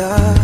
natutulala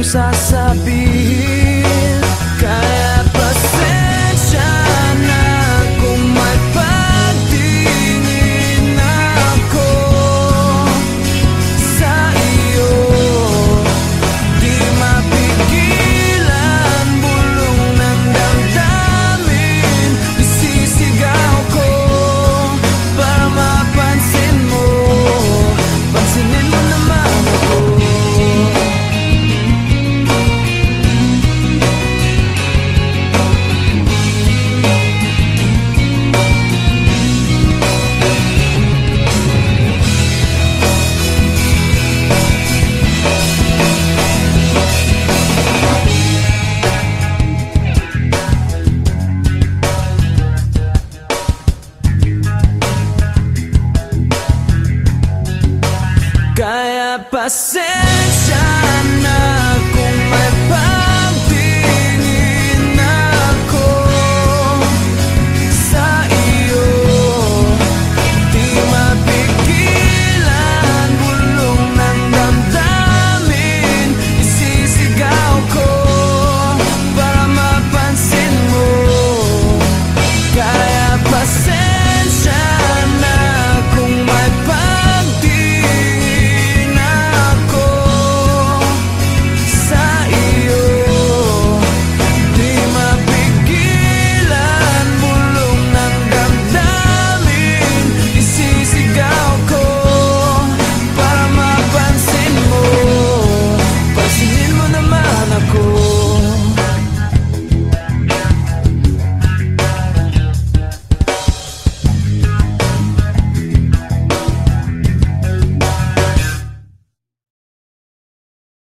não sabe. Kaya pasir